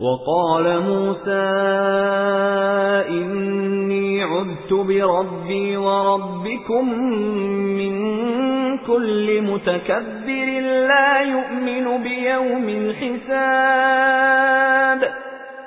وقال موسى إني عذت بربي وربكم من كل متكبر لا يؤمن بيوم الحساب.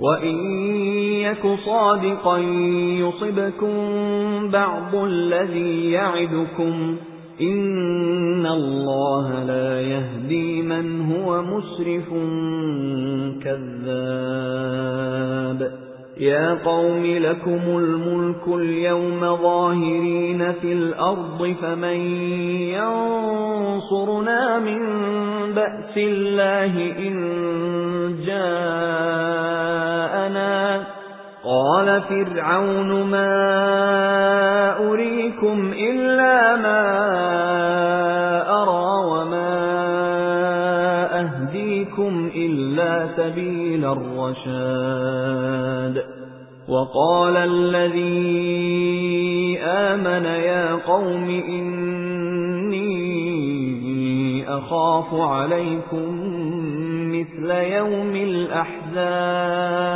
وَإِن يَكُ صَادِقًا يُصِبْكُم بَعْضُ الَّذِي يَعِدُكُمْ إِنَّ اللَّهَ لَا يَهْدِي مَنْ هُوَ مُسْرِفٌ كَذَّابٌ يا قوم لكم الملك اليوم ظاهرين في الأرض فمن ينصرنا من بأس الله إن جاءنا فرعون ما أريكم إلا ما أرى وما أهديكم إلا سبيل الرشاد. وقال الذي آمن يا قوم إني أخاف عليكم مثل يوم الأحزاب.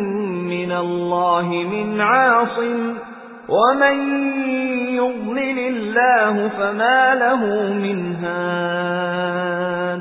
الله من عاصم ومن يضلل الله فما له من هاد